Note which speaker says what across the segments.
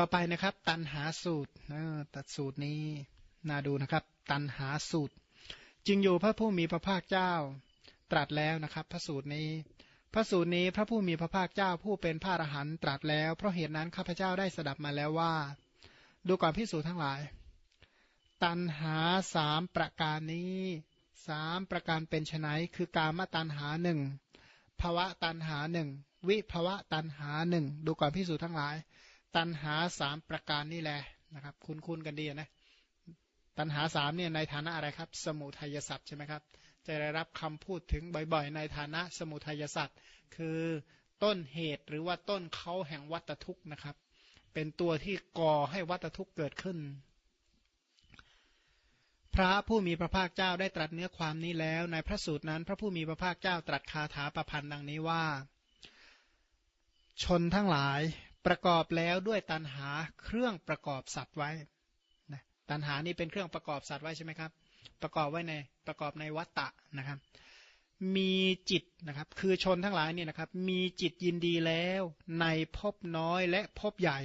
Speaker 1: ต่อไปนะครับ ตันหาสูตรตัดสูตรนี้น่าดูนะครับ ตันหาสูตร จึงอยู่พระผู้มีพระภาคเจ้าตรัสแล้วนะครับ พระสูตรนี้ พระสูตรนี้พระผู้มีพระภาคเจ้าผู้เป็นพระอรหันตรัสแล้ว เพราะเหตุนั้นข้าพเจ้าได้สดับมาแล้วว่า ดูก่อนพิสูจน์ทั้งหลาย ตันหาสามประการนี้สามประการเป็นไนคือกามตันหาหนึ่งภวะตันหาหนึ่งวิภวะตันหาหนึ่งดูก่อนพิสูจน์ทั้งหลาย ตันหาสามประการนี่แหละนะครับ คุ้นคุ้นกันดีนะตันหาสามเนี่ยในฐานะอะไรครับ สมุทัยสัตว์ใช่ไหมครับ จะได้รับคำพูดถึงบ่อยๆ ในฐานะสมุทัยสัตว์คือต้นเหตุหรือว่าต้นเขาแห่งวัตทุกข์นะครับ เป็นตัวที่ก่อให้วัตทุกข์เกิดขึ้น พระผู้มีพระภาคเจ้าได้ตรัสเนื้อความนี้แล้ว ในพระสูตรนั้น พระผู้มีพระภาคเจ้าตรัสคาถาประพันธ์ดังนี้ว่า ชนทั้งหลาย ประกอบแล้วด้วยตันหาเครื่องประกอบสัตว์ไว้นะตันหานี่เป็นเครื่องประกอบสัตว์ไว้ใช่ไหมครับ ประกอบไว้ในประกอบในวัตตะนะครับ มีจิตนะครับคือชนทั้งหลายเนี่ยนะครับ มีจิตยินดีแล้วในภพน้อยและภพใหญ่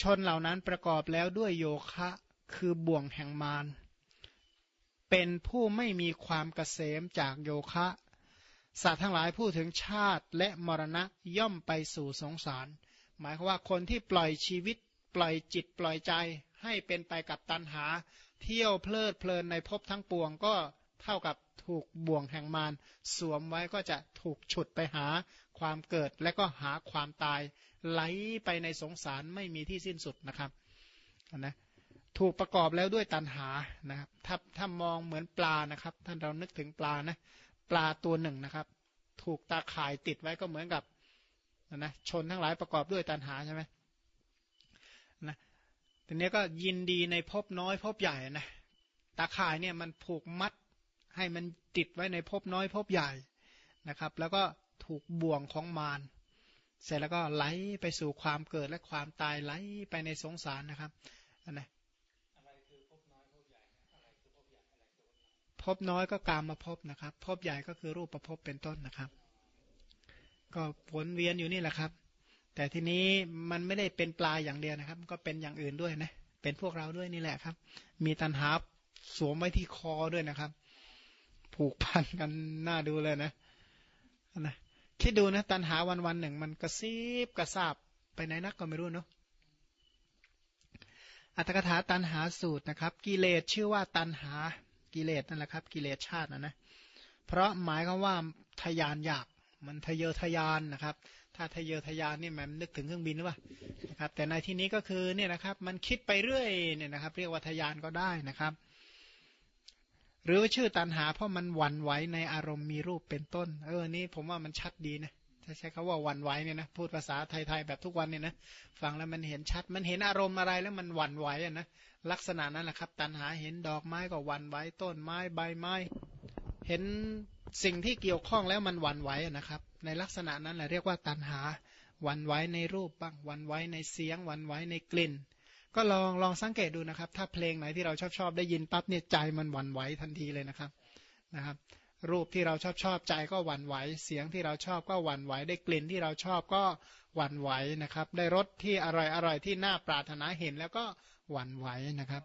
Speaker 1: ชนเหล่านั้นประกอบแล้วด้วยโยคะคือบ่วงแห่งมารเป็นผู้ไม่มีความเกษมจากโยคะ สัตว์ทั้งหลายพูดถึงชาติและมรณะย่อมไปสู่สงสาร หมายความว่าคนที่ปล่อยชีวิต ปล่อยจิตปล่อยใจให้เป็นไปกับตันหา เที่ยวเพลิดเพลินในภพทั้งปวงก็เท่ากับถูกบ่วงแห่งมารสวมไว้ก็จะถูกฉุดไปหาความเกิดและก็หาความตาย ไหลไปในสงสารไม่มีที่สิ้นสุดนะครับนะถูกประกอบแล้วด้วยตันหานะครับถ้าถ้ามองเหมือนปลานะครับ ท่านเรานึกถึงปลานะ ปลาตัวหนึ่งนะครับ ถูกตาข่ายติดไว้ก็เหมือนกับนะชนทั้งหลายประกอบด้วยตันหาใช่ไหมนะทีนี้ก็ยินดีในภพน้อยภพใหญ่นะตาข่ายเนี่ยมันผูกมัดให้มันติดไว้ในภพน้อยภพใหญ่นะครับ แล้วก็ถูกบ่วงของมารเสร็จแล้วก็ไหลไปสู่ความเกิดและความตายไหลไปในสงสารนะครับนะ พบน้อยก็กามมาพบนะครับ พบใหญ่ก็คือรูปประพบเป็นต้นนะครับ ก็ผลเวียนอยู่นี่แหละครับ แต่ทีนี้มันไม่ได้เป็นปลาอย่างเดียวนะครับ ก็เป็นอย่างอื่นด้วยนะ เป็นพวกเราด้วยนี่แหละครับ มีตันหาสวมไว้ที่คอด้วยนะครับ ผูกพันกันหน้าดูเลยนะนะคิดดูนะ ตันหาวันวันหนึ่ง มันกระซิบกระซาบไปไหนนักก็ไม่รู้เนาะอัตถกถาตันหาสูตรนะครับ กิเลสชื่อว่าตันหา กิเลสนั่นแหละครับกิเลสชาตินะนะเพราะหมายก็ว่าทยานอยากมันทะเยอทะยานนะครับ ถ้าทะเยอทะยานนี่มันนึกถึงเครื่องบินหรือเปล่านะครับ แต่ในที่นี้ก็คือเนี่ยนะครับมันคิดไปเรื่อยเนี่ยนะครับ เรียกว่าทยานก็ได้นะครับ หรือว่าชื่อตันหาเพราะมันหวั่นไหวในอารมณ์มีรูปเป็นต้น เออนี่ผมว่ามันชัดดีนะ ถ้าใช้คาว่าวันไหวเนี่ยนะพูดภาษาไทยๆแบบทุกวันเนี่ยนะฟังแล้วมันเห็นชัด มันเห็นอารมณ์อะไรแล้วมันหวั่นไหวอะนะลักษณะนั้นแหละครับ ตันหาเห็นดอกไม้ก็หวั่นไหวต้นไม้ใบไม้ เห็นสิ่งที่เกี่ยวข้องแล้วมันหวั่นไหวอะนะครับ ในลักษณะนั้นแหละเรียกว่าตันหาหวั่นไหวในรูปบ้างหวั่นไหวในเสียงหวั่นไหวในกลิ่น ก็ลองลองสังเกตดูนะครับ ถ้าเพลงไหนที่เราชอบชอบได้ยินปั๊บเนี่ยใจมันหวั่นไหวทันทีเลยนะครับนะครับ รูปที่เราชอบชอบใจก็หวั่นไหว เสียงที่เราชอบก็หวั่นไหว ได้กลิ่นที่เราชอบก็หวั่นไหวนะครับ ได้รสที่อร่อยอร่อยที่น่าปรารถนาเห็นแล้วก็หวั่นไหวนะครับ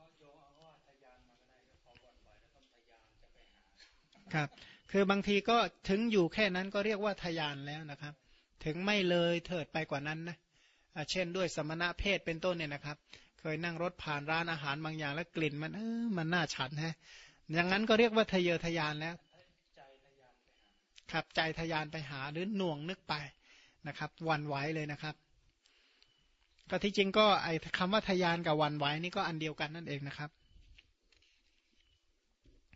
Speaker 1: ครับ คือบางทีก็ถึงอยู่แค่นั้นก็เรียกว่าทยานแล้วนะครับ ถึงไม่เลยเถิดไปกว่านั้นนะเช่นด้วยสมณะเพศเป็นต้นเนี่ยนะครับ เคยนั่งรถผ่านร้านอาหารบางอย่างแล้วกลิ่นมันเออมันน่าฉันฮะอย่างนั้นก็เรียกว่าทะเยอทะยานแล้ว ครับใจทยานไปหาหรือหน่วงนึกไปนะครับวันไหวเลยนะครับ ก็ที่จริงก็ไอ้คำว่าทยานกับวันไหวนี่ก็อันเดียวกันนั่นเองนะครับ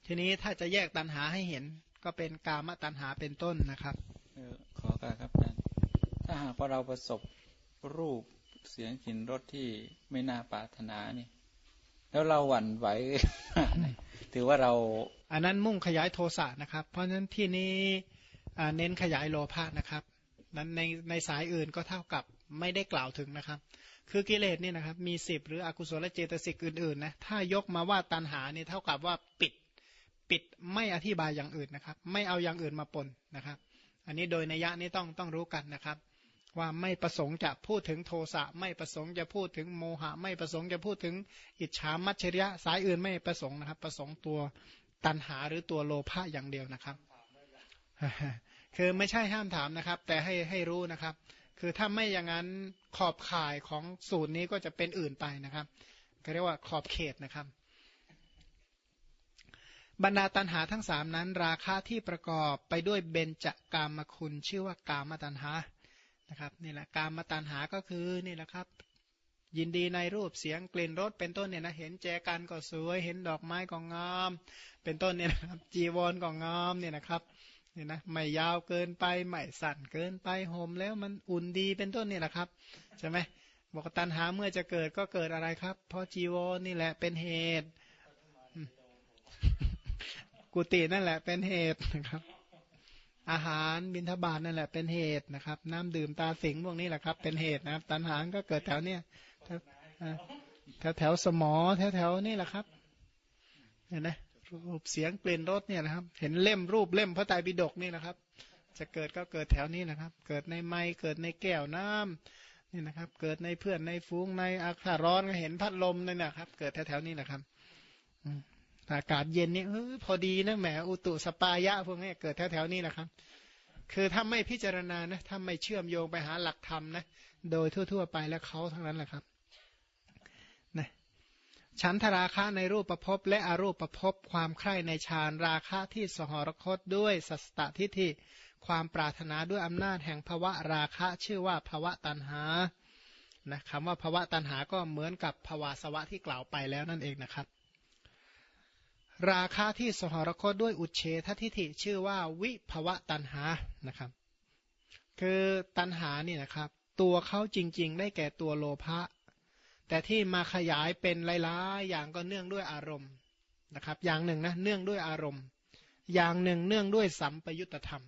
Speaker 1: ทีนี้ถ้าจะแยกตันหาให้เห็นก็เป็นกามตันหาเป็นต้นนะครับ
Speaker 2: ออขอการครับอาจารย์ถ้าหากว่าเราประสบรูปเสียงกลิ่นรสที่ไม่น่าปรารถนานี่ แล้วเราหวั่นไหวถือว่าเรา
Speaker 1: อันนั้นมุ่งขยายโทสะนะครับ เพราะฉะนั้นที่นี้ เน้นขยายโลภะนะครับนั้นในในสายอื่นก็เท่ากับไม่ได้กล่าวถึงนะครับ คือกิเลสนี่นะครับมีสิบหรืออกุศลเจตสิกอื่นๆนะถ้ายกมาว่าตันหาเนี่ยเท่ากับว่าปิดปิดไม่อธิบายอย่างอื่นนะครับ ไม่เอาอย่างอื่นมาปนนะครับ อันนี้โดยนัยยะนี้ต้องต้องรู้กันนะครับ ว่าไม่ประสงค์จะพูดถึงโทสะไม่ประสงค์จะพูดถึงโมหะ ไม่ประสงค์จะพูดถึงอิจฉามัจฉริยะสายอื่นไม่ประสงค์นะครับ ประสงค์ตัวตันหาหรือตัวโลภะอย่างเดียวนะครับ คือไม่ใช่ห้ามถามนะครับ แต่ให้ให้รู้นะครับ คือถ้าไม่อย่างนั้นขอบข่ายของสูตรนี้ก็จะเป็นอื่นไปนะครับก็เรียกว่าขอบเขตนะครับ บรรดาตันหาทั้งสามนั้น ราคาที่ประกอบไปด้วยเบญจกามคุณชื่อว่ากามตันหานะครับนี่แหละกามตันหาก็คือนี่แหละครับ ยินดีในรูปเสียงกลิ่นรสเป็นต้นเนี่ยนะเห็นแจกันก็สวย เห็นดอกไม้ก็งาม เป็นต้นเนี่ยนะครับจีวรก็งามเนี่ยนะครับ เนี่ยนะไม่ยาวเกินไปไม่สั่นเกินไปห่มแล้วมันอุ่นดีเป็นต้นนี่ยนะครับใช่ไหมบอกตันหาเมื่อจะเกิดก็เกิดอะไรครับเพราะจีวรนี่แหละเป็นเหตุ กุฏินั่นแหละเป็นเหตุนะครับ อาหารบิณฑบาตนั่นแหละเป็นเหตุนะครับ น้ำดื่มตาสิงพวกนี้แหละครับ เป็นเหตุนะครับ ตันหาก็เกิดแถวเนี้ยแถวแถวสมอแถวแถวนี่แหละครับเห็นไหม รูปเสียงเปลี่ยนรสเนี่ยนะครับ เห็นเล่มรูปเล่มพระไตรปิฎกนี่นะครับ จะเกิดก็เกิดแถวนี้นะครับ เกิดในไม้เกิดในแก้วน้ำนี่นะครับ เกิดในเพื่อนในฟูงในอากาศร้อนก็เห็นพัดลมนี่นะครับ เกิดแถวๆนี้นะครับอากาศเย็นนี่เออพอดีนะแหมอุตุสปายะพวกนี้เกิดแถวๆนี้นะครับ คือถ้าไม่พิจารณานะถ้าไม่เชื่อมโยงไปหาหลักธรรมนะโดยทั่ว ๆ ไปแล้วเขาทั้งนั้นแหละครับ ฉันทราคะในรูปประพบและอรูปประพบความใคร่ในฌานราคะที่สหรคตด้วยสัสตทิฏฐิความปรารถนาด้วยอำนาจแห่งภวะราคะชื่อว่าภวะตันหานะคำว่าภวะตันหาก็เหมือนกับภวาสวะที่กล่าวไปแล้วนั่นเองนะครับ ราคะที่สหรคตด้วยอุเฉททิฐิชื่อว่าวิภวะตันหานะครับ คือตันหานี่นะครับ ตัวเขาจริงๆ ได้แก่ตัวโลภะ แต่ที่มาขยายเป็นหลายๆอย่างก็เนื่องด้วยอารมณ์นะครับ อย่างหนึ่งนะเนื่องด้วยอารมณ์ อย่างหนึ่งเนื่องด้วยสัมปยุตธรรม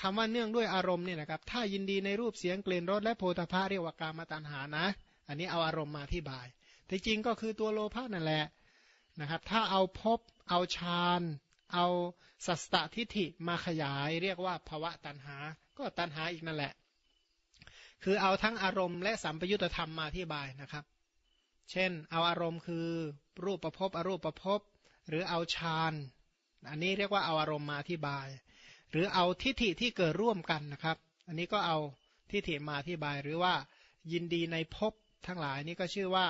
Speaker 1: คำว่าเนื่องด้วยอารมณ์เนี่ยนะครับ ถ้ายินดีในรูปเสียงกลิ่นรสและโพธาภาเรียกว่ากามตัณหานะ อันนี้เอาอารมณ์มาที่บาย แต่จริงก็คือตัวโลภะนั่นแหละนะครับ ถ้าเอาพบเอาฌานเอาสัสตทิฏฐิมาขยาย เรียกว่าภวะตัณหา ก็ตัณหาอีกนั่นแหละ คือเอาทั้งอารมณ์และสัมปยุตธรรมมาที่บายนะครับ เช่น เอาอารมณ์คือรูปประพบอรูปประพบหรือเอาฌานอันนี้เรียกว่าเอาอารมณ์มาที่บาย หรือเอาทิฏฐิที่เกิดร่วมกันนะครับ อันนี้ก็เอาทิฏฐิมาที่บาย หรือว่ายินดีในภพทั้งหลายนี้ก็ชื่อว่า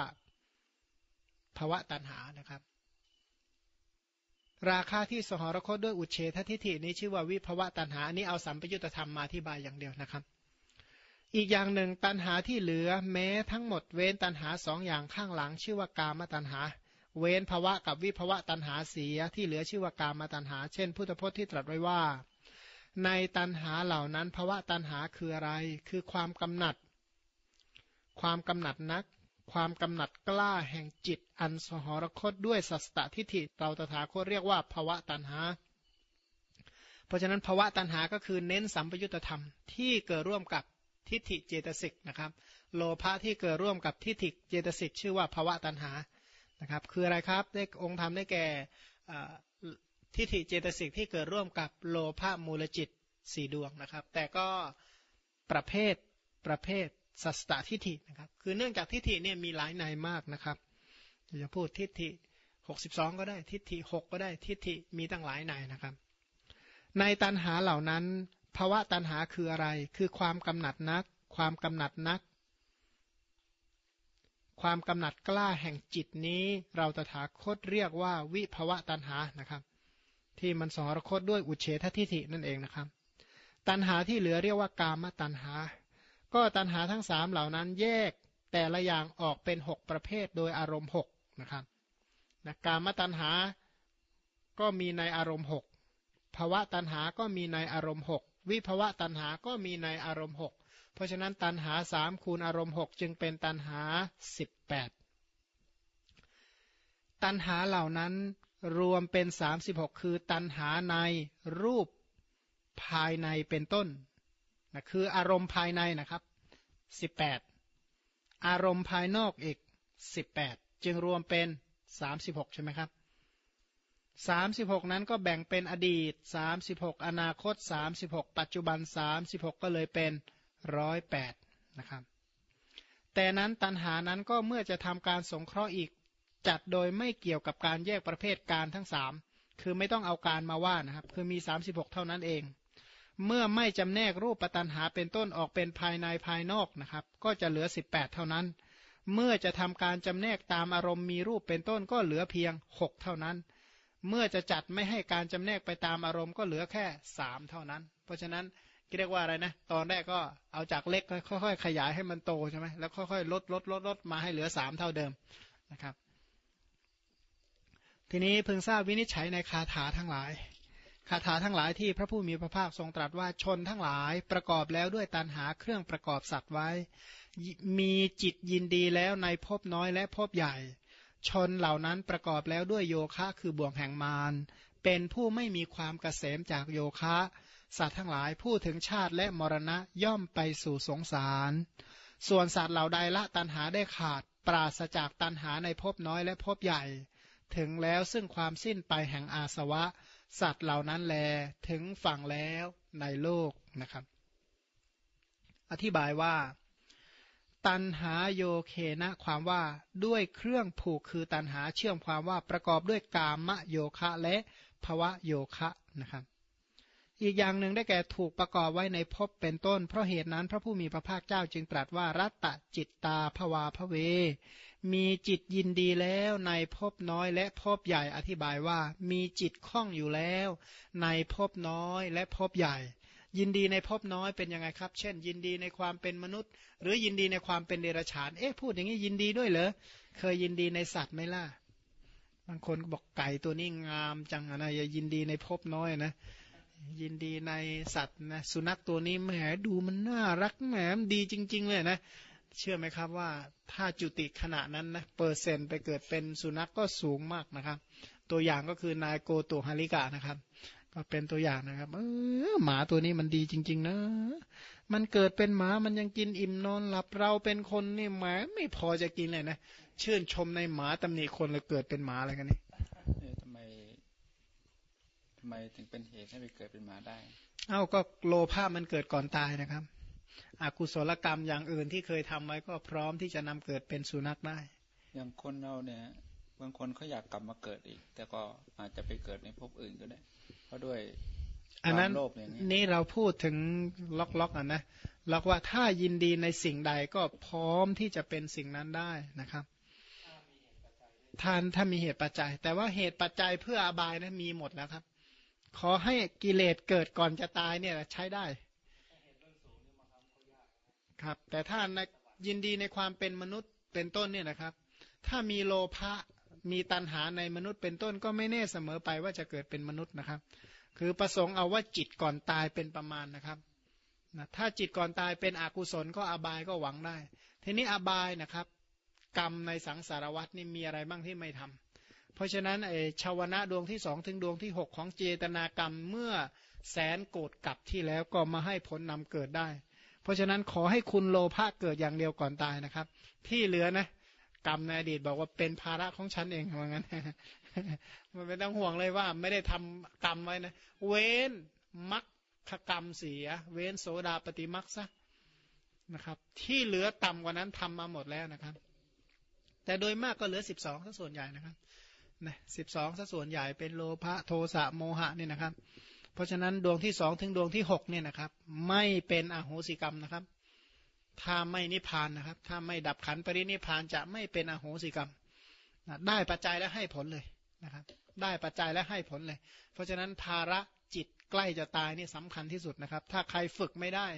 Speaker 1: ภาวะตัณหานะครับ ราคาที่สหรคตด้วยอุเฉททิฏฐินี้ชื่อว่าวิภวะตัณหาอันนี้เอาสัมปยุตธรรมมาที่บายอย่างเดียวนะครับ อีกอย่างหนึ่งตันหาที่เหลือแม้ทั้งหมดเว้นตันหาสองอย่างข้างหลัง ชื่อว่ากามตันหา เว้นภวะกับวิภวะตันหาเสียที่เหลือชื่อว่ากามตันหา เช่น พุทธพจน์ที่ตรัสไว้ว่า ในตันหาเหล่านั้นภวะตันหาคืออะไร คือความกำหนัด ความกำหนัดนัก ความกำหนัดกล้าแห่งจิตอันสหรคตด้วยสัสตทิฏฐิเราตถาคตเรียกว่าภวะตันหาเพราะฉะนั้นภวะตันหาก็คือเน้นสัมปยุตธรรมที่เกิดร่วมกับ ทิฏฐิเจตสิกนะครับ โลภะที่เกิดร่วมกับทิฏฐิเจตสิกชื่อว่าภวะตัณหานะครับ คืออะไรครับได้องค์ธรรมได้แก่ทิฏฐิเจตสิกที่เกิดร่วมกับโลภะมูลจิตสี่ดวงนะครับ แต่ก็ประเภทประเภทสัสตทิฏฐินะครับ คือเนื่องจากทิฏฐิเนี่ยมีหลายในมากนะครับจะพูดทิฏฐิ 62 ก็ได้ทิฏฐิ 6 ก็ได้ทิฏฐิมีตั้งหลายในนะครับ ในตันหาเหล่านั้น ภาวะตัณหาคืออะไร คือความกำหนัดนัก ความกำหนัดนัก ความกำหนัดกล้าแห่งจิตนี้ เราตถาคตเรียกว่าวิภาวะตัณหานะครับ ที่มันสอรคตด้วยอุเฉททิฐินั่นเองนะครับ ตัณหาที่เหลือเรียกว่ากามตัณหา ก็ตัณหาทั้งสามเหล่านั้นแยกแต่ละอย่างออกเป็นหกประเภทโดยอารมณ์หกนะครับนะกามตัณหาก็มีในอารมณ์หกภาวะตัณหาก็มีในอารมณ์หก วิภวะตันหาก็มีในอารมณ์หกเพราะฉะนั้นตันหาสามคูณอารมณ์หกจึงเป็นตันหาสิบแปดตันหาเหล่านั้นรวมเป็นสามสิบหกคือตันหาในรูปภายในเป็นต้นนะคืออารมณ์ภายในนะครับสิบแปดอารมณ์ภายนอกอีกสิบแปดจึงรวมเป็นสามสิบหกใช่ไหมครับ สามสิบหกนั้นก็แบ่งเป็นอดีตสามสิบหกอนาคตสามสิบหกปัจจุบันสามสิบหกก็เลยเป็นร้อยแปดนะครับแต่นั้นตันหานั้นก็เมื่อจะทำการสงเคราะห์อีก จัดโดยไม่เกี่ยวกับการแยกประเภทการทั้งสามคือไม่ต้องเอาการมาว่านะครับ คือมี 36 เท่านั้นเอง เมื่อไม่จำแนกรูปปันหาเป็นต้นออกเป็นภายในภายนอกนะครับ ก็จะเหลือ 18 เท่านั้น เมื่อจะทำการจำแนกตามอารมณ์มีรูปเป็นต้นก็เหลือเพียง 6 เท่านั้น เมื่อจะจัดไม่ให้การจำแนกไปตามอารมณ์ก็เหลือแค่3เท่านั้น เพราะฉะนั้นเรียกว่าอะไรนะ ตอนแรกก็เอาจากเล็กค่อยๆขยายให้มันโตใช่ไหมแล้วค่อยๆลดลดลดลดมาให้เหลือ3เท่าเดิมนะครับ ทีนี้พึงทราบวินิจฉัยในคาถาทั้งหลาย คาถาทั้งหลายที่พระผู้มีพระภาคทรงตรัสว่าชนทั้งหลายประกอบแล้วด้วยตันหาเครื่องประกอบสัตว์ไว้ มีจิตยินดีแล้วในภพน้อยและภพใหญ่ ชนเหล่านั้นประกอบแล้วด้วยโยคะคือบ่วงแห่งมาร เป็นผู้ไม่มีความเกษมจากโยคะ สัตว์ทั้งหลายพูดถึงชาติและมรณะย่อมไปสู่สงสาร ส่วนสัตว์เหล่าใดละตันหาได้ขาด ปราศจากตันหาในภพน้อยและภพใหญ่ ถึงแล้วซึ่งความสิ้นไปแห่งอาสวะ สัตว์เหล่านั้นแลถึงฝั่งแล้วในโลกนะครับ อธิบายว่า ตันหาโยเคนะความว่าด้วยเครื่องผูกคือตันหาเชื่อมความว่าประกอบด้วยกามะโยคะและภวะโยคะนะครับ อีกอย่างหนึ่งได้แก่ถูกประกอบไว้ในภพเป็นต้น เพราะเหตุนั้นพระผู้มีพระภาคเจ้าจึงตรัสว่ารัตตจิตตาภวาภเว มีจิตยินดีแล้วในภพน้อยและภพใหญ่อธิบายว่ามีจิตคล่องอยู่แล้ว ในภพน้อยและภพใหญ่ ยินดีในภพน้อยเป็นยังไงครับ เช่น ยินดีในความเป็นมนุษย์ หรือยินดีในความเป็นเดรัจฉาน เอ๊ะพูดอย่างนี้ยินดีด้วยเหรอ เคยยินดีในสัตว์ไหมล่ะ บางคนบอกไก่ตัวนี้งามจังนะอย่ายินดีในภพน้อยนะ ยินดีในสัตว์นะ สุนัขตัวนี้แหมดูมันน่ารักแหมดีจริง ๆ เลยนะ เชื่อไหมครับว่าถ้าจุติขณะนั้นนะเปอร์เซนต์ไปเกิดเป็นสุนัขก็สูงมากนะครับ ตัวอย่างก็คือนายโกตุฮาริกะนะครับ ก็เป็นตัวอย่างนะครับ เออหมาตัวนี้มันดีจริง ๆ นะ มันเกิดเป็นหมามันยังกินอิ่มนอนหลับเราเป็นคนนี่หมาไม่พอจะกินเลยนะชื่นชมในหมาตำหนิคนเลยเกิดเป็นหมาอะไรกันนี่
Speaker 2: ทำไมทำไมถึงเป็นเหตุให้ไปเกิดเป็นหมาได้
Speaker 1: เอ้าก็โลภะมันเกิดก่อนตายนะครับอกุศลกรรมอย่างอื่นที่เคยทำไว้ก็พร้อมที่จะนำเกิดเป็นสุนัขได้
Speaker 2: อย่างคนเราเนี่ยบางคนเขาอยากกลับมาเกิดอีก แต่ก็อาจจะไปเกิดในภพอื่นก็ได้ เพราะด้วย
Speaker 1: อันนั้นนี่เราพูดถึงล็อกล็อกอะนะล็อกว่าถ้ายินดีในสิ่งใดก็พร้อมที่จะเป็นสิ่งนั้นได้นะครับทานถ้ามีเหตุปัจจัย แต่ว่าเหตุปัจจัยเพื่ออบายนะมีหมดแล้วครับ ขอให้กิเลสเกิดก่อนจะตายเนี่ยใช้ได้ ครับ แต่ถ้ายินดีในความเป็นมนุษย์เป็นต้นเนี่ยนะครับ ถ้ามีโลภะ มีตัณหาในมนุษย์เป็นต้นก็ไม่แน่เสมอไปว่าจะเกิดเป็นมนุษย์นะครับ คือประสงค์เอาว่าจิตก่อนตายเป็นประมาณนะครับนะถ้าจิตก่อนตายเป็นอกุศลก็อบายก็หวังได้ ทีนี้อบายนะครับ กรรมในสังสารวัตนี่มีอะไรบ้างที่ไม่ทำเพราะฉะนั้นไอ้ชาวนะดวงที่สองถึงดวงที่หกของเจตนากรรมเมื่อแสนโกรธกับที่แล้วก็มาให้ผลนำเกิดได้ เพราะฉะนั้นขอให้คุณโลภะเกิดอย่างเดียวก่อนตายนะครับ ที่เหลือนะ กรรมในอดีตบอกว่าเป็นภาระของฉันเองว่างั้นมันไม่ต้องห่วงเลยว่า ไม่ได้ทำกรรมไว้นะ เว้นมักขกรรมเสีย เว้นโสดาปฏิมักซะนะครับ ที่เหลือต่ำกว่านั้นทำมาหมดแล้วนะครับ แต่โดยมากก็เหลือสิบสองซะส่วนใหญ่นะครับนะสิบสองซะส่วนใหญ่เป็นโลภะโทสะโมหะนี่นะครับ เพราะฉะนั้นดวงที่สองถึงดวงที่หกเนี่ยนะครับ ไม่เป็นอโหสิกรรมนะครับ ถ้าไม่นิพพานนะครับ ถ้าไม่ดับขันปรินิพพานจะไม่เป็นอโหสิกรรมได้ปัจจัยและให้ผลเลยนะครับ ได้ปัจจัยและให้ผลเลย เพราะฉะนั้นภาระจิตใกล้จะตายนี่สำคัญที่สุดนะครับ ถ้าใครฝึกไม่ได้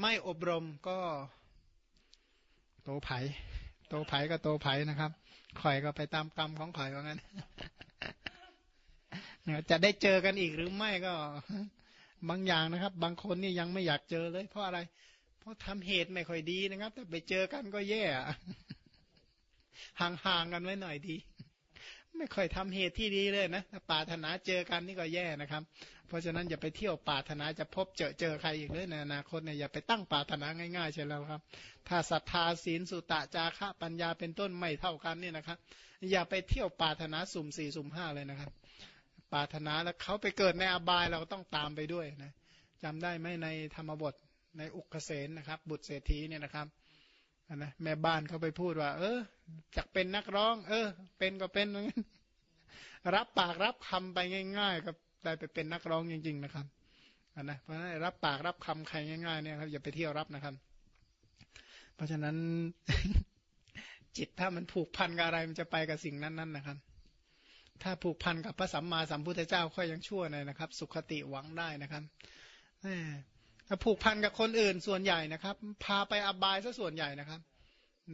Speaker 1: ไม่อบรมก็โตไผ่โตไผ่ก็โตไผ่นะครับข่อยก็ไปตามกรรมของข่อยว่างั้นจะได้เจอกันอีกหรือไม่ก็บางอย่างนะครับ บางคนนี่ยังไม่อยากเจอเลย เพราะอะไร เพราะทำเหตุไม่ค่อยดีนะครับ แต่ไปเจอกันก็แย่ห่างๆกันไว้หน่อยดี ไม่ค่อยทำเหตุที่ดีเลยนะถ้าปาถนาเจอกันนี่ก็แย่นะครับ เพราะฉะนั้นอย่าไปเที่ยวปาถนาจะพบเจอเจอใครอีกเลยในอนาคตเนี่ยอย่าไปตั้งปาถนาง่ายๆใช่แล้วครับ ถ้าศรัทธาศีลสุตะจาระปัญญาเป็นต้นไม่เท่ากันนี่นะครับ อย่าไปเที่ยวปาถนาสุ่มสี่สุ่มห้าเลยนะครับ ปาถนาแล้วเขาไปเกิดในอบายเราต้องตามไปด้วยนะจำได้ไหมในธรรมบท ในอุกเกษนนะครับ บุตรเศรษฐีเนี่ยนะครับนะแม่บ้านเขาไปพูดว่า เออจักเป็นนักร้อง เออ เป็นก็เป็นงั้นรับปากรับคำไปง่ายๆก็ได้ไปเป็นนักร้องจริง ๆ นะครับนะเพราะฉะนั้นรับปากรับคำใครง่ายๆเนี่ยครับอย่าไปเที่ยวรับนะครับ เพราะฉะนั้นจิตถ้ามันผูกพันกับอะไรมันจะไปกับสิ่งนั้นๆนะครับ ถ้าผูกพันกับพระสัมมาสัมพุทธเจ้าค่อยยังชั่วหน่อยนะครับ สุขติหวังได้นะครับ ผูกพันกับคนอื่นส่วนใหญ่นะครับ พาไปอบายซะส่วนใหญ่นะครับ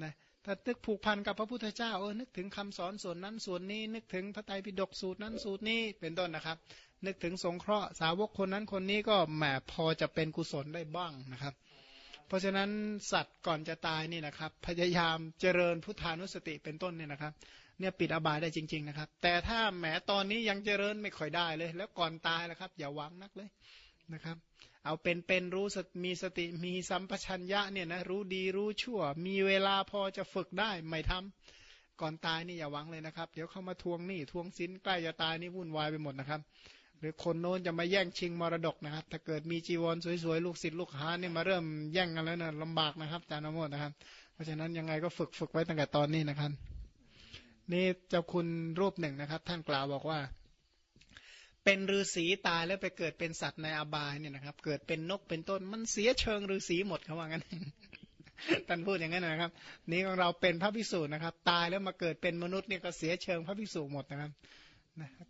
Speaker 1: นะถ้าตึกผูกพันกับพระพุทธเจ้าเออนึกถึงคำสอนส่วนนั้นส่วนนี้ นึกถึงพระไตรปิฎกสูตรนั้นสูตรนี้เป็นต้นนะครับ นึกถึงสงเคราะห์สาวกคนนั้นคนนี้ก็แหมพอจะเป็นกุศลได้บ้างนะครับ เพราะฉะนั้นสัตว์ก่อนจะตายนี่นะครับ พยายามเจริญพุทธานุสติเป็นต้นเนี่ยนะครับ เนี่ยปิดอบายได้จริง ๆนะครับ แต่ถ้าแหมตอนนี้ยังเจริญไม่ค่อยได้เลย แล้วก่อนตายแล้วครับ อย่าหวังนักเลยนะครับ เอาเป็นเป็นรู้มีสติมีสัมปชัญญะเนี่ยนะรู้ดีรู้ชั่ว มีเวลาพอจะฝึกได้ไม่ทำก่อนตายนี่อย่าหวังเลยนะครับ เดี๋ยวเข้ามาทวงหนี้ทวงสินใกล้จะตายนี่วุ่นวายไปหมดนะครับ หรือคนโน้นจะมาแย่งชิงมรดกนะครับ ถ้าเกิดมีจีวรสวยๆลูกศิษย์ลูกหาเนี่ยมาเริ่มแย่งกันแล้วนะลำบากนะครับอาจารย์นโมดนะครับ เพราะฉะนั้นยังไงก็ฝึกฝึกไว้ตั้งแต่ตอนนี้นะครับ นี่เจ้าคุณรูปหนึ่งนะครับ ท่านกล่าวบอกว่า เป็นฤาษีตายแล้วไปเกิดเป็นสัตว์ในอบายเนี่ยนะครับ เกิดเป็นนกเป็นต้นมันเสียเชิงฤาษีหมดเขาว่างั้นท่านพูดอย่างนั้นนะครับ นี่ของเราเป็นพระพิสูจน์นะครับ ตายแล้วมาเกิดเป็นมนุษย์เนี่ยก็เสียเชิงพระพิสูจน์หมดนะครับ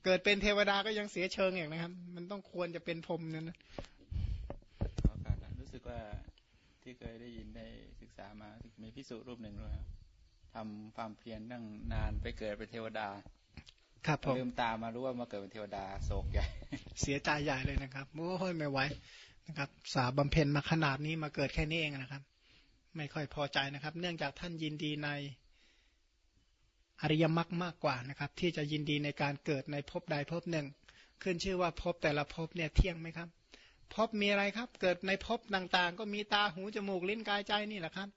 Speaker 1: เกิดเป็นเทวดาก็ยังเสียเชิงอย่างนะครับ มันต้องควรจะเป็นพรมเนี่ยนะ
Speaker 2: รู้สึกว่าที่เคยได้ยินได้ศึกษามามีพิสูจน์รูปหนึ่งด้วยครับทำความเพียรนั่งนานไปเกิดเป็นเทวดา ครับผมลืมตามารู้ว่ามาเกิดเป็นเทวดาโศกใหญ่
Speaker 1: เสียใจใหญ่เลยนะครับโอ้ยไม่ไหวนะครับ สาบำเพ็ญมาขนาดนี้มาเกิดแค่นี้เองนะครับ ไม่ค่อยพอใจนะครับ เนื่องจากท่านยินดีในอริยมรรคมากกว่านะครับ ที่จะยินดีในการเกิดในภพใดภพหนึ่ง ขึ้นชื่อว่าภพแต่ละภพเนี่ยเที่ยงไหมครับภพมีอะไรครับ เกิดในภพต่างๆ ก็มีตาหูจมูกลิ้นกายใจนี่แหละครับ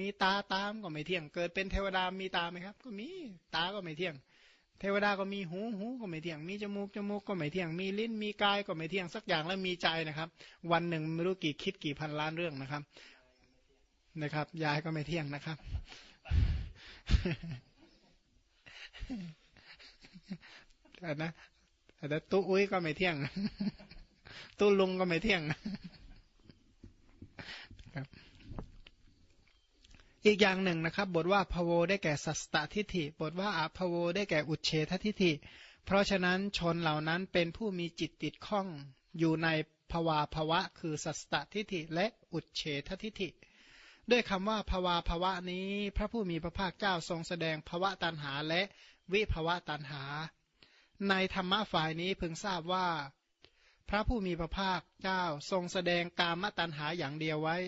Speaker 1: มีตาตามก็ไม่เที่ยง เกิดเป็นเทวดามีตาไหมครับ ก็มีตาก็ไม่เที่ยง เทวดาก็มีหูหูก็ไม่เที่ยงมีจมูกจมูกก็ไม่เที่ยงมีลิ้นมีกายก็ไม่เที่ยงสักอย่างแล้วมีใจนะครับ วันหนึ่งไม่รู้กี่คิดกี่พันล้านเรื่องนะครับ นะครับยายก็ไม่เที่ยงนะครับ นะแต่ตู้อุ้ยก็ไม่เที่ยงตู้ลุงก็ไม่เที่ยงครับ อีกอย่างหนึ่งนะครับ บทว่าพโวได้แก่สัสตทิฏฐิ บทว่าอาพโวได้แก่อุเฉททิฏฐิ เพราะฉะนั้นชนเหล่านั้นเป็นผู้มีจิตติดข้องอยู่ในภวาภวะ คือสัสตทิฏฐิและอุเฉททิฏฐิ ด้วยคำว่าภวาภวะนี้ พระผู้มีพระภาคเจ้าทรงแสดงภวะตันหาและวิภวะตันหา ในธรรมะฝ่ายนี้พึงทราบว่า พระผู้มีพระภาคเจ้าทรงแสดงกามตันหาอย่างเดียวไว้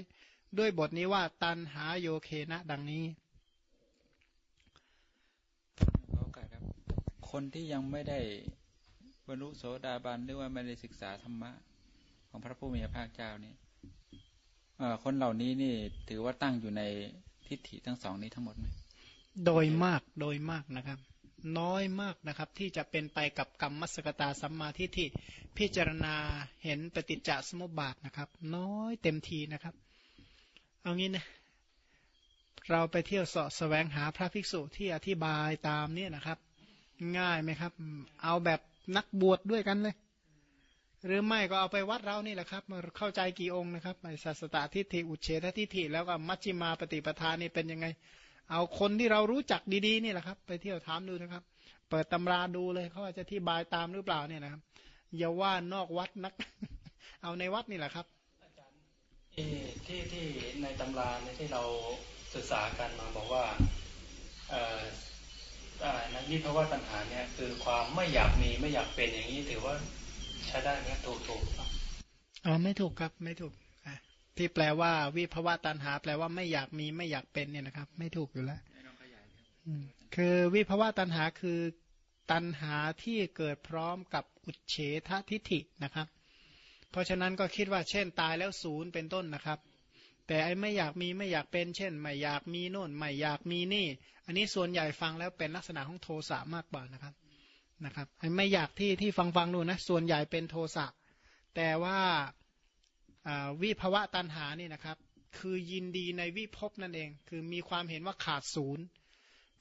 Speaker 1: ด้วยบทนี้ว่าตันหาโยเคนะดังนี้
Speaker 2: คนที่ยังไม่ได้บรรลุโสดาบันหรือว่าไม่ได้ศึกษาธรรมะ ของพระผู้มีพระภาคเจ้านี่คนเหล่านี้นี่ถือว่าตั้งอยู่ในทิฏฐิทั้งสองนี้ทั้งหมดไหม
Speaker 1: โดยมากโดยมากนะครับ น้อยมากนะครับที่จะเป็นไปกับกรรมมัสกตาสัมมาทิฏฐิพิจารณาเห็นปฏิจจสมุปบาทนะครับ น้อยเต็มทีนะครับ เอางี้นะเราไปเที่ยวสาะแสวงหาพระภิกษุที่อธิบายตามเนี่ยนะครับ ง่ายไหมครับ เอาแบบนักบวชดด้วยกันเลย หรือไม่ก็เอาไปวัดเรานี่แหละครับมาเข้าใจกี่องค์นะครับไอสัสตทิฏฐิอุเฉททิฏฐิแล้วก็มัชฌิมาปฏิปทานี่เป็นยังไง เอาคนที่เรารู้จักดีๆนี่แหละครับ ไปเที่ยวถามดูนะครับ เปิดตำราดูเลยเขาอาจะอธิบายตามหรือเปล่าเนี่ยนะครับอย่าว่านอกวัดนัก เอาในวัดนี่แหละครับ
Speaker 3: ที่ที่ในตำราในที่เราศึกษากันมาบอกว่าเอ่อนักวิภาวะตัณหาเนี่ยคือความไม่อยากมีไม่อยากเป็นอย่างนี้ถือว่าใช้ได้ไหมถูกถูก
Speaker 1: อ๋อไม่ถูกครับไม่ถูกที่แปลว่า วิภาวะตัณหา แปลว่าไม่อยากมีไม่อยากเป็นเนี่ยนะครับ ไม่ถูกอยู่แล้วคือวิภาวะตัณหาคือตัณหาที่เกิดพร้อมกับอุเฉททิฏฐินะครับ เพราะฉะนั้นก็คิดว่าเช่นตายแล้วศูนย์เป็นต้นนะครับ แต่ไอ้ไม่อยากมีไม่อยากเป็นเช่น ไม่อยากมีโน่นไม่อยากมีนี่ อันนี้ส่วนใหญ่ฟังแล้วเป็นลักษณะของโทสะมากกว่านะครับนะครับไอ้ไม่อยากที่ที่ฟังฟังดูนะส่วนใหญ่เป็นโทสะแต่ว่าวิภวะตันหานี่นะครับคือยินดีในวิภพนั่นเอง คือมีความเห็นว่าขาดศูนย์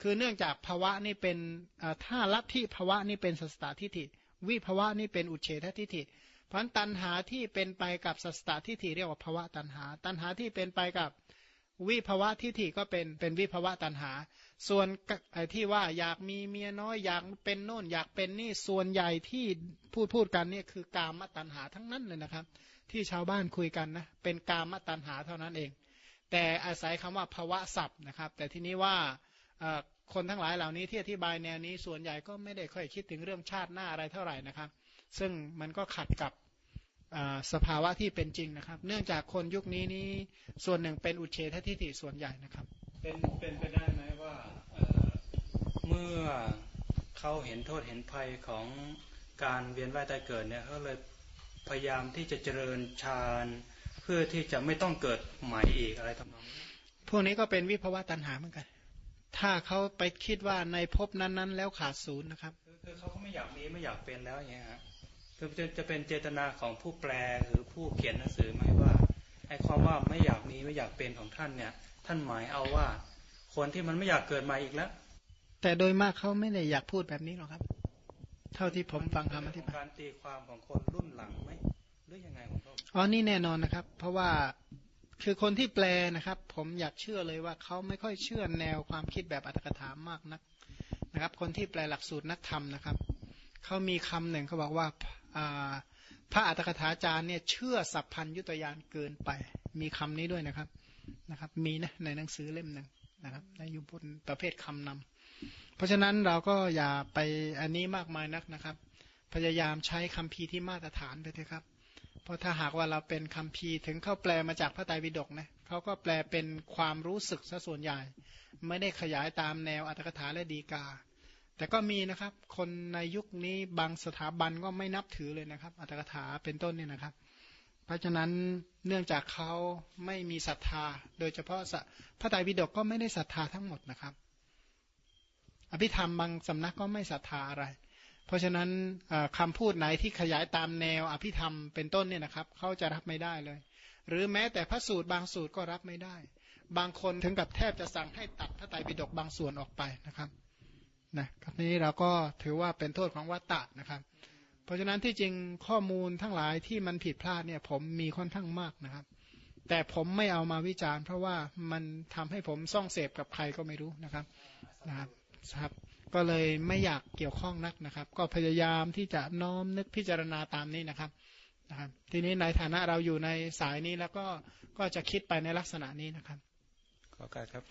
Speaker 1: คือเนื่องจากภาวะนี่เป็นถ้าลัทธิภาวะนี่เป็นสัสตทิฏฐิ วิภาวะนี่เป็นอุเฉททิฏฐิ เพราะตันหาที่เป็นไปกับสัสตทิฏฐิเรียกว่าภาวะตันหา ตันหาที่เป็นไปกับวิภวะทิฏฐิก็เป็นเป็นวิภวะตันหา ส่วนไอ้ที่ว่าอยากมีเมียน้อยอยากเป็นโน่นอยากเป็นนี่ส่วนใหญ่ที่พูดพูดกันนี่คือกามตันหาทั้งนั้นเลยนะครับ ที่ชาวบ้านคุยกันนะเป็นกามตันหาเท่านั้นเอง แต่อาศัยคำว่าภาวะศัพท์นะครับ แต่ทีนี้ว่าคนทั้งหลายเหล่านี้ที่อธิบายแนวนี้ส่วนใหญ่ก็ไม่ได้ค่อยคิดถึงเรื่องชาติหน้าอะไรเท่าไหร่นะครับ ซึ่งมันก็ขัดกับสภาวะที่เป็นจริงนะครับ เนื่องจากคนยุคนี้นี้ส่วนหนึ่งเป็นอุเฉททิฏฐิส่วนใหญ่นะครับ
Speaker 3: เป็นเป็นไปได้ไหมว่าเมื่อเขาเห็นโทษเห็นภัยของการเวียนว่ายตายเกิดเนี่ยเขาเลยพยายามที่จะเจริญฌานเพื่อที่จะไม่ต้องเกิดใหม่อีกอะไรทำนองนี้
Speaker 1: พวกนี้ก็เป็นวิภวะตัณหาเหมือนกัน ถ้าเขาไปคิดว่าในภพนั้นๆ แล้วขาดศูนย์นะครับ
Speaker 3: คือเขาก็ไม่อยากมีไม่อยากเป็นแล้วอย่างเงี้ยฮะ คือจะจะเป็นเจตนาของผู้แปลหรือผู้เขียนหนังสือไหมว่าไอ้ความว่าไม่อยากมีไม่อยากเป็นของท่านเนี่ย ท่านหมายเอาว่า คนที่มันไม่อยากเกิดมาอีกแล้ว
Speaker 1: แต่โดยมากเขาไม่ได้อยากพูดแบบนี้หรอกครับ เท่าที่ผมฟังคำอธิบาย
Speaker 3: การตีความของคนรุ่นหลังไหมหรือยังไงของเขา
Speaker 1: อ๋อนี่แน่นอนนะครับ เพราะว่าคือคนที่แปลนะครับ ผมอยากเชื่อเลยว่าเขาไม่ค่อยเชื่อแนวความคิดแบบอัตถกถามากนักนะครับ คนที่แปลหลักสูตรนักธรรมนะครับ เขามีคำหนึ่งเขาบอกว่าพระอัตถกถาจารย์เนี่ยเชื่อสัพพัญยุตยานเกินไป มีคำนี้ด้วยนะครับนะครับ มีนะในหนังสือเล่มหนึ่งนะครับในยุบนประเภทคำนำเพราะฉะนั้นเราก็อย่าไปอันนี้มากมายนักนะครับ พยายามใช้คำพีที่มาตรฐานไปเถอะครับ เพราะถ้าหากว่าเราเป็นคำพีถึงเข้าแปลมาจากพระไตรปิฎกนะเขาก็แปลเป็นความรู้สึกซะส่วนใหญ่ ไม่ได้ขยายตามแนวอัตถกถาและดีกา แต่ก็มีนะครับ คนในยุคนี้บางสถาบันก็ไม่นับถือเลยนะครับ อัตถกถาเป็นต้นเนี่ยนะครับ เพราะฉะนั้นเนื่องจากเขาไม่มีศรัทธา โดยเฉพาะพระไตรปิฎกก็ไม่ได้ศรัทธาทั้งหมดนะครับ อภิธรรมบางสำนักก็ไม่ศรัทธาอะไร เพราะฉะนั้นคำพูดไหนที่ขยายตามแนวอภิธรรมเป็นต้นเนี่ยนะครับเขาจะรับไม่ได้เลย หรือแม้แต่พระสูตรบางสูตรก็รับไม่ได้ บางคนถึงกับแทบจะสั่งให้ตัดพระไตรปิฎกบางส่วนออกไปนะครับ นะครับนี้เราก็ถือว่าเป็นโทษของวัตตะนะครับ เพราะฉะนั้นที่จริงข้อมูลทั้งหลายที่มันผิดพลาดเนี่ย ผมมีค่อนข้างมากนะครับ แต่ผมไม่เอามาวิจารณ์ เพราะว่ามันทำให้ผมซ่องเสพกับใครก็ไม่รู้นะครับนะครับครับ ก็เลยไม่อยากเกี่ยวข้องนักนะครับ ก็พยายามที่จะน้อมนึกพิจารณาตามนี้นะครับนะครับ ทีนี้ในฐานะเราอยู่ในสายนี้แล้วก็ก็จะคิดไปในลักษณะนี้นะครับ
Speaker 2: ขอการครับ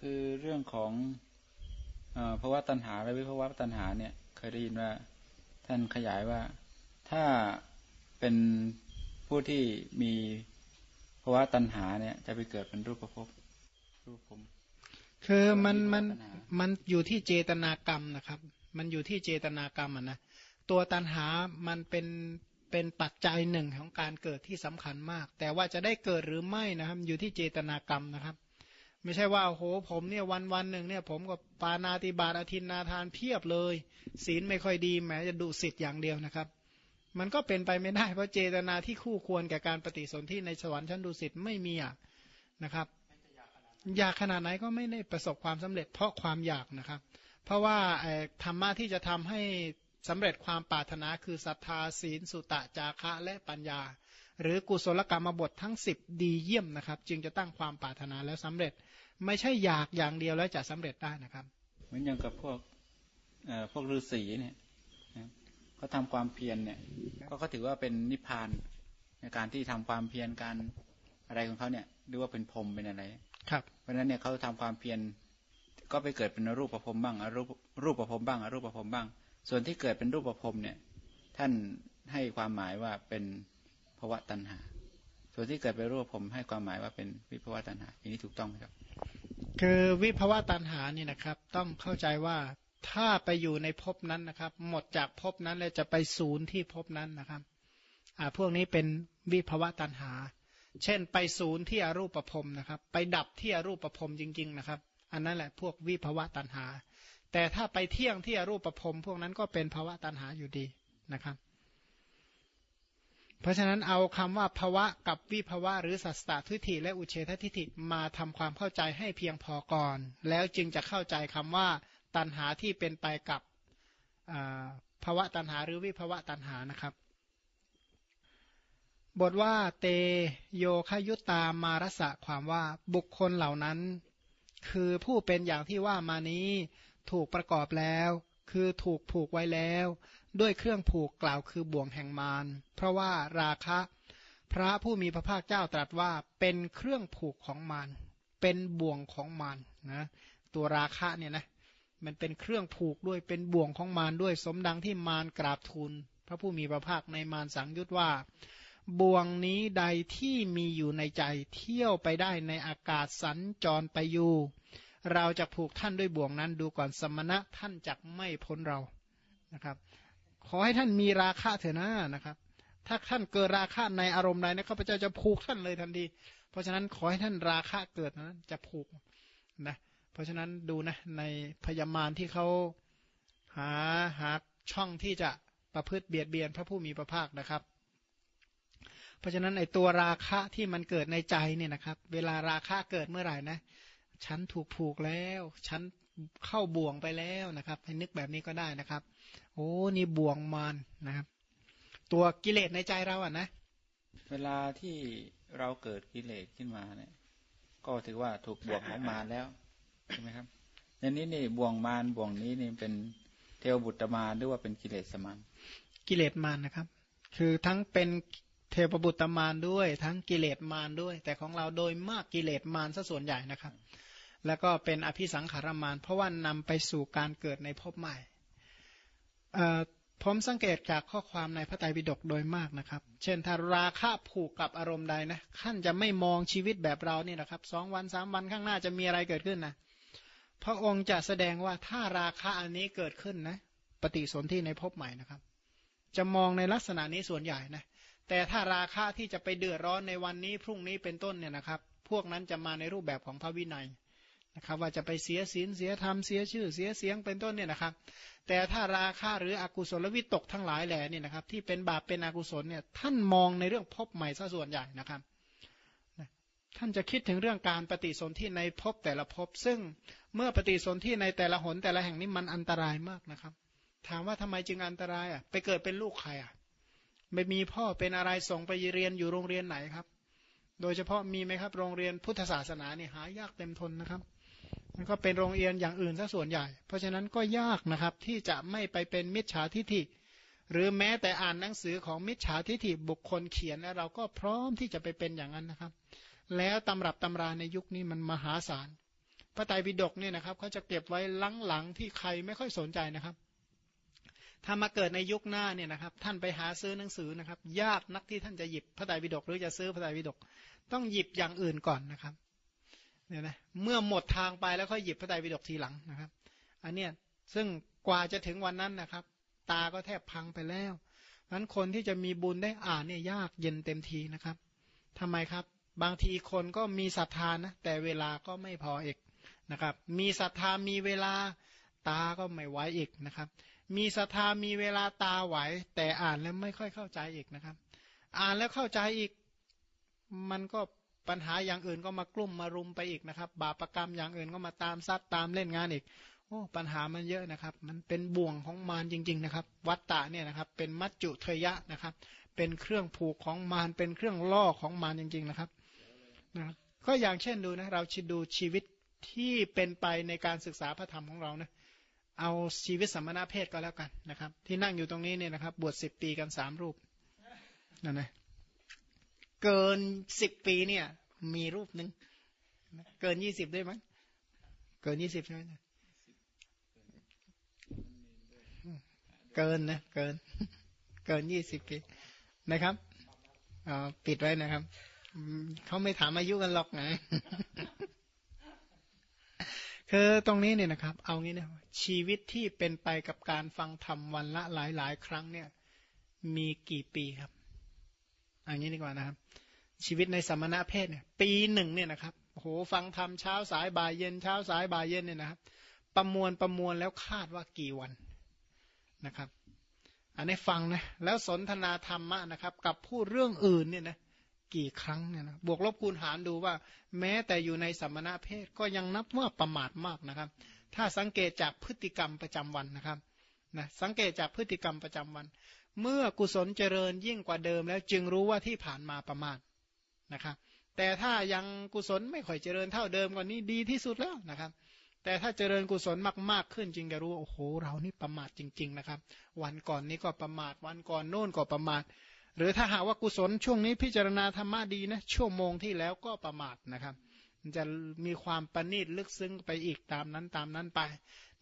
Speaker 2: คือเรื่องของ เพราะว่าตัณหาและวิภาวะตัณหาเนี่ยเคยได้ยินว่าท่านขยายว่าถ้าเป็นผู้ที่มีภาวะตัณหาเนี่ยจะไปเกิดเป็นรูปภพรูปผม
Speaker 1: คือมันมันมันอยู่ที่เจตนากรรมนะครับ มันอยู่ที่เจตนากรรมอะนะตัวตัณหามันเป็นเป็นปัจจัยหนึ่งของการเกิดที่สำคัญมาก แต่ว่าจะได้เกิดหรือไม่นะครับ อยู่ที่เจตนากรรมนะครับ ไม่ใช่ว่าโหผมเนี่ยวันวันหนึ่งเนี่ย ผมก็ปานาติบาตอธินนาทานเพียบเลย ศีลไม่ค่อยดีแม้จะดูสิทธิ์อย่างเดียวนะครับ มันก็เป็นไปไม่ได้เพราะเจตนาที่คู่ควรแก่การปฏิสนธิในสวรรค์ชั้นดุสิตไม่มีอะนะครับอยากขนาดไหนก็ไม่ได้ประสบความสำเร็จเพราะความอยากนะครับ เพราะว่าธรรมะที่จะทำให้สำเร็จความปรารถนาคือศรัทธาศีลสุตะจาคะและปัญญา หรือกุศลกรรมบททั้ง 10 ดีเยี่ยมนะครับ จึงจะตั้งความปรารถนาแล้วสำเร็จ ไม่ใช่อยากอย่างเดียวแล้วจะสำเร็จได้นะครับ
Speaker 2: เหมือนอย่างกับพวกพวกฤาษีเนี่ยเขาทาความเพียรเนี่ยก็เขาถือว่าเป็นนิพพานในการที่ทำความเพียรการอะไรของเขาเนี่ยหรือว่าเป็นพรมเป็นอะไร
Speaker 1: ครับ
Speaker 2: เพราะฉะนั้นเนี่ยเขาทำความเพียรก็ไปเกิดเป็นรูปประพรมบ้างอรูปรูปประพรมบ้างอรูปประพรมบ้าง ส่วนที่เกิดเป็นรูปประพรมเนี่ย ท่านให้ความหมายว่าเป็น ภวะตัณหา ส่วนที่เกิดเป็นรูปผมให้ความหมายว่าเป็นวิภวะตัณหาอย่างนี้ถูกต้องไหมครับ
Speaker 1: คือวิภวะตันหานี่นะครับ ต้องเข้าใจว่าถ้าไปอยู่ในภพนั้นนะครับ หมดจากภพนั้นแล้วจะไปศูนย์ที่ภพนั้นนะครับอ่าพวกนี้เป็นวิภวะตันหา เช่น ไปศูนย์ที่อรูปภพนะครับ ไปดับที่อรูปภพจริง ๆ นะครับ อันนั้นแหละพวกวิภวะตันหา แต่ถ้าไปเที่ยงที่อรูปภพพวกนั้นก็เป็นภาวะตันหาอยู่ดีนะครับ เพราะฉะนั้นเอาคำว่าภวะกับวิภวะหรือสัสตทิฏฐิและอุเฉททิฏฐิมาทำความเข้าใจให้เพียงพอก่อน แล้วจึงจะเข้าใจคำว่าตัณหาที่เป็นไปกับภวะตัณหาหรือวิภวะตัณหานะครับ บทว่าเตโยคยุตตามารสะความว่าบุคคลเหล่านั้น คือผู้เป็นอย่างที่ว่ามานี้ถูกประกอบแล้ว คือถูกผูกไว้แล้ว ด้วยเครื่องผูกกล่าวคือบ่วงแห่งมารเพราะว่าราคะ พระผู้มีพระภาคเจ้าตรัสว่าเป็นเครื่องผูกของมารเป็นบ่วงของมารนะตัวราคะเนี่ยนะมันเป็นเครื่องผูกด้วยเป็นบ่วงของมารด้วยสมดังที่มารกราบทูลพระผู้มีพระภาคในมารสังยุตว่า บ่วงนี้ใดที่มีอยู่ในใจเที่ยวไปได้ในอากาศสัญจรไปอยู่ เราจะผูกท่านด้วยบ่วงนั้นดูก่อนสมณะท่านจักไม่พ้นเรานะครับ ขอให้ท่านมีราคะเถอะนะนะครับ ถ้าท่านเกิดราคะในอารมณ์ใดนะข้าพเจ้าจะผูกท่านเลยทันทีเพราะฉะนั้นขอให้ท่านราคะเกิดนะจะผูกนะ เพราะฉะนั้นดูนะในพยามารที่เขาหาหาช่องที่จะประพฤติเบียดเบียนพระผู้มีพระภาคนะครับ เพราะฉะนั้นไอตัวราคะที่มันเกิดในใจเนี่ยนะครับ เวลาราคะเกิดเมื่อไหร่นะฉันถูกผูกแล้ว ฉันเข้าบ่วงไปแล้วนะครับ ให้นึกแบบนี้ก็ได้นะครับ โอ้นี่บ่วงมารนะครับ ตัวกิเลสในใจเราอะนะ
Speaker 2: เวลาที่เราเกิดกิเลสขึ้นมาเนี่ย ก็ถือว่าถูกบ่วงของมารแล้วใช่ไหมครับอย่างนี้นี่บ่วงมารบ่วงนี้นี่เป็นเทวบุตรมารหรือว่าเป็นกิเลสมาร
Speaker 1: กิเลสมารนะครับ คือทั้งเป็นเทวบุตรมารด้วย ทั้งกิเลสมารด้วย แต่ของเราโดยมากกิเลสมารซะส่วนใหญ่นะครับ แล้วก็เป็นอภิสังขารมารเพราะว่านำไปสู่การเกิดในภพใหม่ ผมสังเกตจากข้อความในพระไตรปิฎกโดยมากนะครับ เช่นถ้าราคะผูกกับอารมณ์ใดนะขั้นจะไม่มองชีวิตแบบเรานี่นะครับสองวันสามวันข้างหน้าจะมีอะไรเกิดขึ้นนะพระองค์จะแสดงว่าถ้าราคะอันนี้เกิดขึ้นนะปฏิสนธิในภพใหม่นะครับ จะมองในลักษณะนี้ส่วนใหญ่นะแต่ถ้าราคะที่จะไปเดือดร้อนในวันนี้พรุ่งนี้เป็นต้นเนี่ยนะครับ พวกนั้นจะมาในรูปแบบของพระวินัย นะครับว่าจะไปเสียศีลเสียธรรมเสียชื่อเสียเสียงเป็นต้นเนี่ยนะครับ แต่ถ้าราคะหรืออกุศลวิตกทั้งหลายแหล่นี่นะครับ ที่เป็นบาปเป็นอกุศลเนี่ยท่านมองในเรื่องพบใหม่ซะส่วนใหญ่นะครับท่านจะคิดถึงเรื่องการปฏิสนธิในภพแต่ละภพซึ่งเมื่อปฏิสนธิในแต่ละหนแต่ละแห่งนี้มันอันตรายมากนะครับ ถามว่าทำไมจึงอันตรายอะไปเกิดเป็นลูกใครอะไม่มีพ่อเป็นอะไรส่งไปเรียนอยู่โรงเรียนไหนครับ โดยเฉพาะมีไหมครับโรงเรียนพุทธศาสนาเนี่ยหายากเต็มทนนะครับ มันก็เป็นโรงเรียนอย่างอื่นซะส่วนใหญ่ เพราะฉะนั้นก็ยากนะครับที่จะไม่ไปเป็นมิจฉาทิฐิ หรือแม้แต่อ่านหนังสือของมิจฉาทิฐิบุคคลเขียนแล้วเราก็พร้อมที่จะไปเป็นอย่างนั้นนะครับ แล้วตำรับตำราในยุคนี้มันมหาศาลพระไตรปิฎกเนี่ยนะครับเขาจะเก็บไว้หลังๆที่ใครไม่ค่อยสนใจนะครับ ถ้ามาเกิดในยุคหน้าเนี่ยนะครับ ท่านไปหาซื้อหนังสือนะครับ ยากนักที่ท่านจะหยิบพระไตรปิฎกหรือจะซื้อพระไตรปิฎกต้องหยิบอย่างอื่นก่อนนะครับ เนี่ยนะเมื่อหมดทางไปแล้วค่อยหยิบพระไตรปิฎกทีหลังนะครับ อันเนี้ยซึ่งกว่าจะถึงวันนั้นนะครับ ตาก็แทบพังไปแล้วนั้นคนที่จะมีบุญได้อ่านเนี่ยยากเย็นเต็มทีนะครับทำไมครับ บางทีคนก็มีศรัทธานะแต่เวลาก็ไม่พออีกนะครับ มีศรัทธามีเวลาตาก็ไม่ไหวอีกนะครับ มีศรัทธามีเวลาตาไหว แต่อ่านแล้วไม่ค่อยเข้าใจอีกนะครับ อ่านแล้วเข้าใจอีก มันก็ ปัญหาอย่างอื่นก็มากลุ่มมารุมไปอีกนะครับ บาปรกรรมอย่างอื่นก็มาตามซัดตามเล่นงานอีกโอ้ปัญหามันเยอะนะครับ มันเป็นบ่วงของมารจริง ๆ นะครับ วัตตะเนี่ยนะครับ เป็นมัจจุเทยะนะครับ เป็นเครื่องผูกของมารเป็นเครื่องล่อของมารจริง ๆ นะครับนะก็อย่างเช่นดูนะ เราชิดดูชีวิตที่เป็นไปในการศึกษาพระธรรมของเรานะเอาชีวิตสัมมนาเพศก็แล้วกันนะครับ ที่นั่งอยู่ตรงนี้เนี่ยนะครับ บวชสิบปีกันสามรูปนั่นนะ เกินสิบปีเนี่ย มีรูปหนึ่งเกินยี่สิบได้ไหมเกินยี่สิบใช่ไหมเกินนะเกิน เกินยี่สิบปีนะครับปิดไว้นะครับเขาไม่ถามอายุกันหรอกนะคือตรงนี้เนี่ยนะครับ เอางี้นะชีวิตที่เป็นไปกับการฟังธรรมวันละหลายหลายครั้งเนี่ย มีกี่ปีครับ อันนี้ดีกว่านะครับ ชีวิตในสมณะเพศเนี่ย ปีหนึ่งเนี่ยนะครับโหฟังธรรมเช้าสายบ่ายเย็นเช้าสายบ่ายเย็นเนี่ยนะครับ ประมวลประมวลแล้วคาดว่ากี่วันนะครับ อันนี้ฟังนะแล้วสนทนาธรรมะนะครับ กับพูดเรื่องอื่นเนี่ยนะกี่ครั้งเนี่ยนะบวกลบคูณหารดูว่า แม้แต่อยู่ในสัมมณเพศก็ยังนับว่าประมาทมากนะครับ ถ้าสังเกตจากพฤติกรรมประจำวันนะครับนะสังเกตจากพฤติกรรมประจำวัน เมื่อกุศลเจริญยิ่งกว่าเดิมแล้วจึงรู้ว่าที่ผ่านมาประมาทนะครับ แต่ถ้ายังกุศลไม่ค่อยเจริญเท่าเดิมกว่านี้ดีที่สุดแล้วนะครับ แต่ถ้าเจริญกุศลมากๆขึ้นจึงจะรู้โอ้โหเรานี่ประมาทจริง ๆนะครับ วันก่อนนี้ก็ประมาทวันก่อนโน่นก็ประมาท หรือถ้าหากว่ากุศลช่วงนี้พิจารณาธรรมะดีนะชั่วโมงที่แล้วก็ประมาทนะครับจะมีความประณีตลึกซึ้งไปอีกตามนั้นตามนั้นไป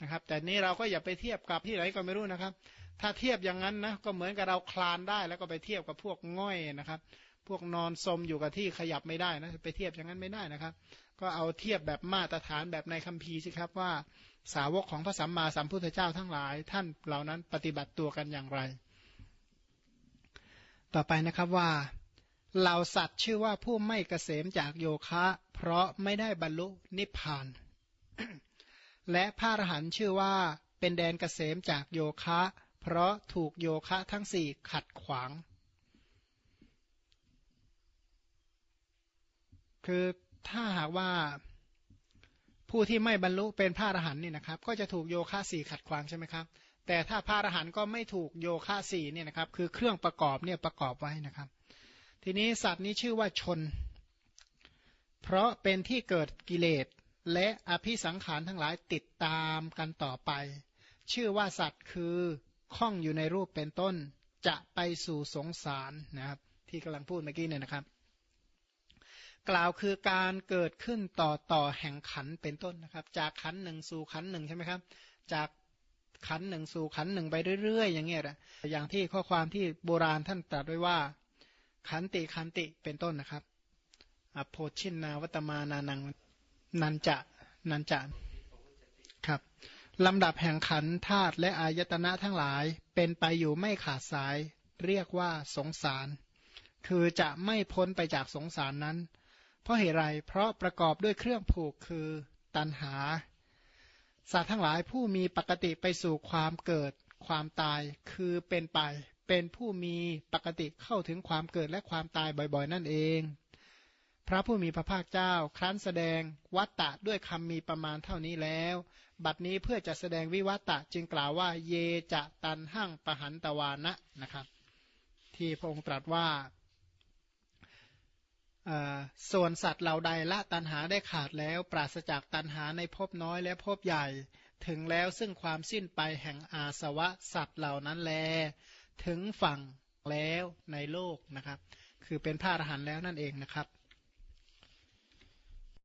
Speaker 1: นะครับ แต่นี้เราก็อย่าไปเทียบกับที่ไหนก็ไม่รู้นะครับ ถ้าเทียบอย่างนั้นนะก็เหมือนกับเราคลานได้แล้วก็ไปเทียบกับพวกง่อยนะครับ พวกนอนสมอยู่กับที่ขยับไม่ได้นะไปเทียบอย่างนั้นไม่ได้นะครับ ก็เอาเทียบแบบมาตรฐานแบบในคัมภีร์สิครับว่าสาวกของพระสัมมาสัมพุทธเจ้าทั้งหลาย ท่านเหล่านั้นปฏิบัติตัวกันอย่างไร ต่อไปนะครับว่าเหล่าสัตว์ชื่อว่าผู้ไม่เกษมจากโยคะ เพราะไม่ได้บรรลุนิพพาน และพระอรหันต์ชื่อว่าเป็นแดนเกษมจากโยคะ เพราะถูกโยคะทั้งสี่ขัดขวาง คือถ้าหากว่าผู้ที่ไม่บรรลุเป็นพระอรหันต์นี่นะครับ ก็จะถูกโยคะสี่ขัดขวางใช่ไหมครับ แต่ถ้าพระอรหันต์ก็ไม่ถูกโยคะสี่เนี่ยนะครับ คือเครื่องประกอบเนี่ยประกอบไว้นะครับ ทีนี้สัตว์นี้ชื่อว่าชน เพราะเป็นที่เกิดกิเลส และอภิสังขารทั้งหลายติดตามกันต่อไป ชื่อว่าสัตว์คือข้องอยู่ในรูปเป็นต้น จะไปสู่สงสารนะครับ ที่กำลังพูดเมื่อกี้เนี่ยนะครับ กล่าวคือการเกิดขึ้นต่อต่อแห่งขันเป็นต้นนะครับ จากขันหนึ่งสู่ขันหนึ่งใช่ไหมครับ จากขันหนึ่งสู่ขันหนึ่งไปเรื่อย ๆ อย่างเงี้ยแหละอย่างที่ข้อความที่โบราณท่านตรัสไว้ว่า ขันติขันติเป็นต้นนะครับอโพชินนาวัตมานานัง นันจะนันจะครับลำดับแห่งขันธาตุและอายตนะทั้งหลายเป็นไปอยู่ไม่ขาดสาย เรียกว่าสงสาร คือจะไม่พ้นไปจากสงสารนั้น เพราะเหตุไรเพราะประกอบด้วยเครื่องผูกคือตันหา สัตว์ทั้งหลายผู้มีปกติไปสู่ความเกิด ความตายคือเป็นไป เป็นผู้มีปกติเข้าถึงความเกิดและความตายบ่อยๆ นั่นเอง พระผู้มีพระภาคเจ้า ครั้นแสดงวัตตะด้วยคำมีประมาณเท่านี้แล้ว บัดนี้เพื่อจะแสดงวิวัตตะจึงกล่าวว่า เยจะตันหั่งปหันตวานะนะครับ ที่พระองค์ตรัสว่าส่วนสัตว์เหล่าใดละตันหาได้ขาดแล้ว ปราศจากตันหาในภพน้อยและภพใหญ่ ถึงแล้วซึ่งความสิ้นไปแห่งอาสวะสัตว์เหล่านั้นแล ถึงฝั่งแล้วในโลกนะครับ คือเป็นพระอรหันต์แล้วนั่นเองนะครับ